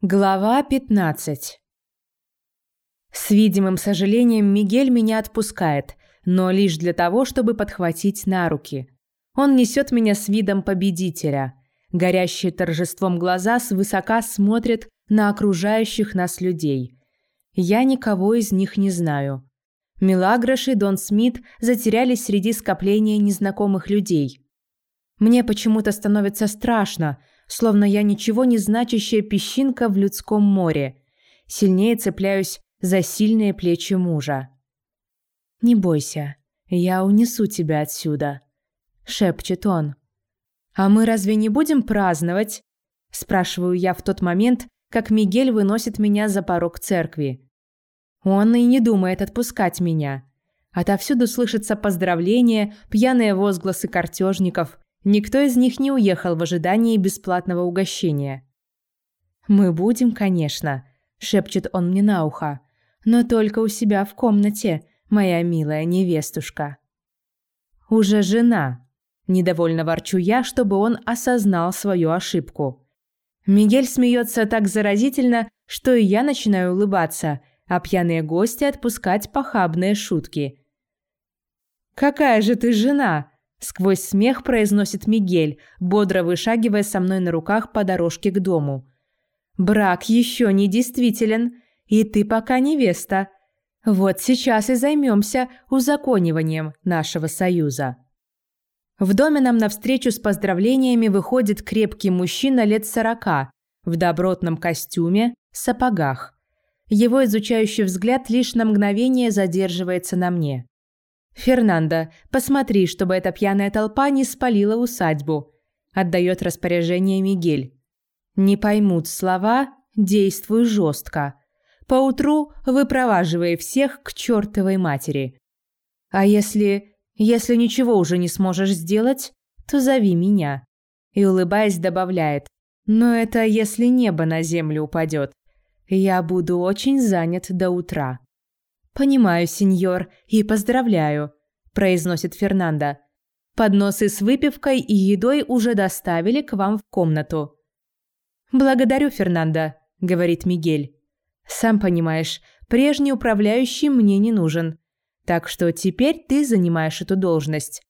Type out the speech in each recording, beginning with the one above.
Глава 15 С видимым сожалением Мигель меня отпускает, но лишь для того, чтобы подхватить на руки. Он несет меня с видом победителя. Горящие торжеством глаза свысока смотрят на окружающих нас людей. Я никого из них не знаю. Милагрош и Дон Смит затерялись среди скопления незнакомых людей. Мне почему-то становится страшно – словно я ничего не значащая песчинка в людском море. Сильнее цепляюсь за сильные плечи мужа. «Не бойся, я унесу тебя отсюда», — шепчет он. «А мы разве не будем праздновать?» — спрашиваю я в тот момент, как Мигель выносит меня за порог церкви. Он и не думает отпускать меня. Отовсюду слышатся поздравления, пьяные возгласы картежников, Никто из них не уехал в ожидании бесплатного угощения. «Мы будем, конечно», – шепчет он мне на ухо, – «но только у себя в комнате, моя милая невестушка». «Уже жена», – недовольно ворчу я, чтобы он осознал свою ошибку. Мигель смеется так заразительно, что и я начинаю улыбаться, а пьяные гости отпускать похабные шутки. «Какая же ты жена?» Сквозь смех произносит Мигель, бодро вышагивая со мной на руках по дорожке к дому. «Брак еще не действителен, и ты пока невеста. Вот сейчас и займемся узакониванием нашего союза». В доме нам навстречу с поздравлениями выходит крепкий мужчина лет сорока, в добротном костюме, сапогах. Его изучающий взгляд лишь на мгновение задерживается на мне. «Фернандо, посмотри, чтобы эта пьяная толпа не спалила усадьбу», – отдает распоряжение Мигель. «Не поймут слова, действуй жестко. Поутру выпроваживай всех к чертовой матери. А если... если ничего уже не сможешь сделать, то зови меня». И, улыбаясь, добавляет. «Но это если небо на землю упадет. Я буду очень занят до утра». «Понимаю, сеньор, и поздравляю», – произносит Фернандо. «Подносы с выпивкой и едой уже доставили к вам в комнату». «Благодарю, Фернандо», – говорит Мигель. «Сам понимаешь, прежний управляющий мне не нужен. Так что теперь ты занимаешь эту должность».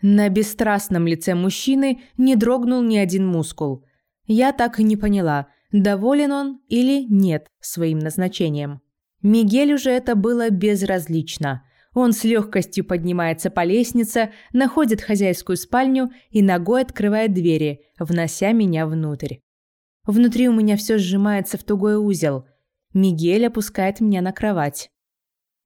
На бесстрастном лице мужчины не дрогнул ни один мускул. Я так и не поняла, доволен он или нет своим назначением. Мигелю же это было безразлично. Он с легкостью поднимается по лестнице, находит хозяйскую спальню и ногой открывает двери, внося меня внутрь. Внутри у меня все сжимается в тугой узел. Мигель опускает меня на кровать.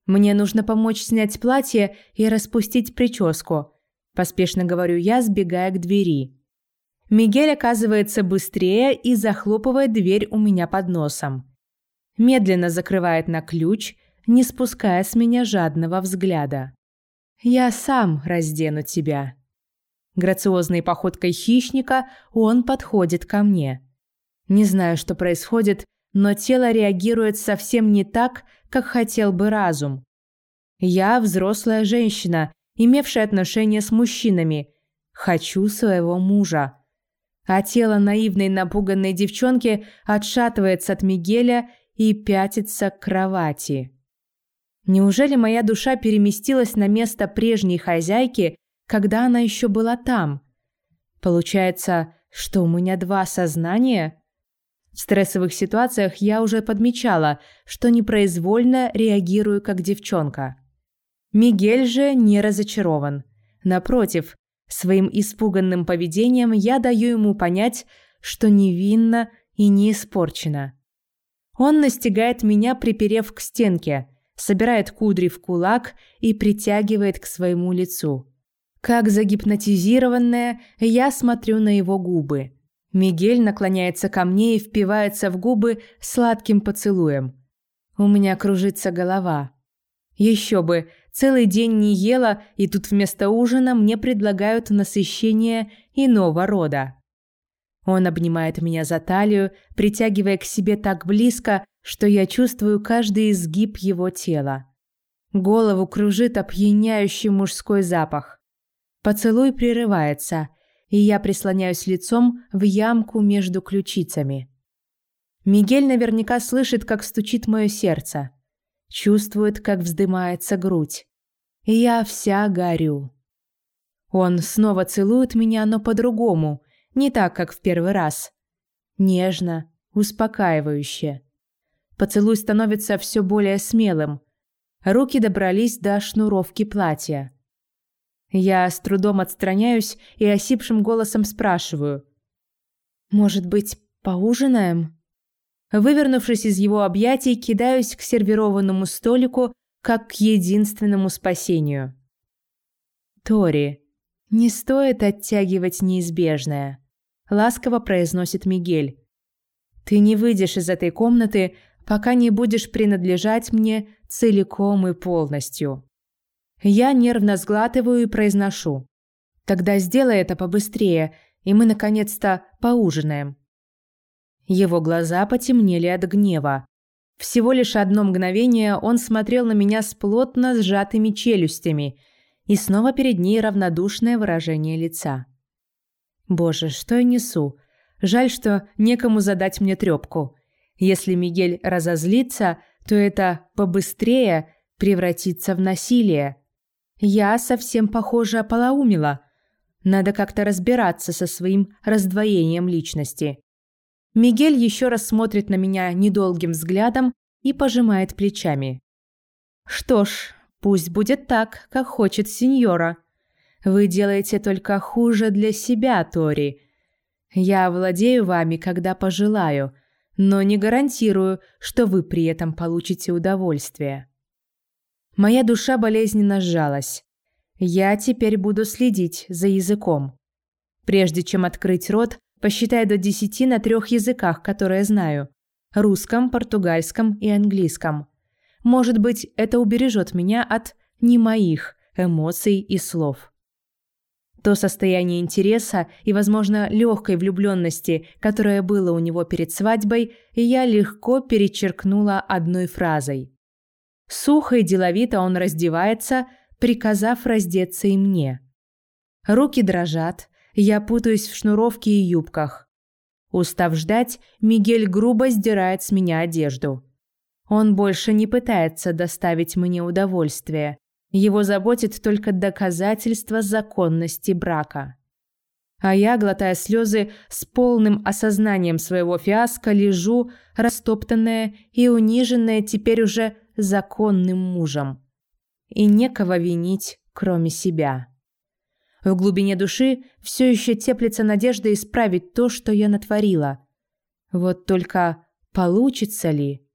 Мне нужно помочь снять платье и распустить прическу. Поспешно говорю я, сбегая к двери. Мигель оказывается быстрее и захлопывает дверь у меня под носом медленно закрывает на ключ, не спуская с меня жадного взгляда. «Я сам раздену тебя». Грациозной походкой хищника он подходит ко мне. Не знаю, что происходит, но тело реагирует совсем не так, как хотел бы разум. Я взрослая женщина, имевшая отношения с мужчинами. Хочу своего мужа. А тело наивной напуганной девчонки отшатывается от Мигеля и пятится к кровати. Неужели моя душа переместилась на место прежней хозяйки, когда она еще была там? Получается, что у меня два сознания? В стрессовых ситуациях я уже подмечала, что непроизвольно реагирую как девчонка. Мигель же не разочарован. Напротив, своим испуганным поведением я даю ему понять, что невинна и не испорчена. Он настигает меня, приперев к стенке, собирает кудри в кулак и притягивает к своему лицу. Как загипнотизированная, я смотрю на его губы. Мигель наклоняется ко мне и впивается в губы сладким поцелуем. У меня кружится голова. Еще бы, целый день не ела, и тут вместо ужина мне предлагают насыщение иного рода. Он обнимает меня за талию, притягивая к себе так близко, что я чувствую каждый изгиб его тела. Голову кружит опьяняющий мужской запах. Поцелуй прерывается, и я прислоняюсь лицом в ямку между ключицами. Мигель наверняка слышит, как стучит мое сердце. Чувствует, как вздымается грудь. И я вся горю. Он снова целует меня, но по-другому, не так, как в первый раз. Нежно, успокаивающе. Поцелуй становится все более смелым. Руки добрались до шнуровки платья. Я с трудом отстраняюсь и осипшим голосом спрашиваю. «Может быть, поужинаем?» Вывернувшись из его объятий, кидаюсь к сервированному столику, как к единственному спасению. «Тори, не стоит оттягивать неизбежное», – ласково произносит Мигель. «Ты не выйдешь из этой комнаты, пока не будешь принадлежать мне целиком и полностью». Я нервно сглатываю и произношу. «Тогда сделай это побыстрее, и мы, наконец-то, поужинаем». Его глаза потемнели от гнева. Всего лишь одно мгновение он смотрел на меня с плотно сжатыми челюстями, и снова перед ней равнодушное выражение лица. Боже, что я несу? Жаль, что некому задать мне трёпку. Если Мигель разозлится, то это побыстрее превратится в насилие. Я совсем, похоже, ополоумила. Надо как-то разбираться со своим раздвоением личности. Мигель еще раз смотрит на меня недолгим взглядом и пожимает плечами. «Что ж, пусть будет так, как хочет сеньора. Вы делаете только хуже для себя, Тори. Я владею вами, когда пожелаю, но не гарантирую, что вы при этом получите удовольствие». Моя душа болезненно сжалась. Я теперь буду следить за языком. Прежде чем открыть рот, Посчитай до десяти на трех языках, которые знаю. Русском, португальском и английском. Может быть, это убережет меня от не моих эмоций и слов. То состояние интереса и, возможно, легкой влюбленности, которое было у него перед свадьбой, я легко перечеркнула одной фразой. Сухо и деловито он раздевается, приказав раздеться и мне. Руки дрожат, я путаюсь в шнуровке и юбках. Устав ждать, Мигель грубо сдирает с меня одежду. Он больше не пытается доставить мне удовольствие. Его заботит только доказательство законности брака. А я, глотая слезы, с полным осознанием своего фиаско лежу, растоптанная и униженная теперь уже законным мужем. И некого винить, кроме себя. В глубине души все еще теплится надежда исправить то, что я натворила. Вот только получится ли?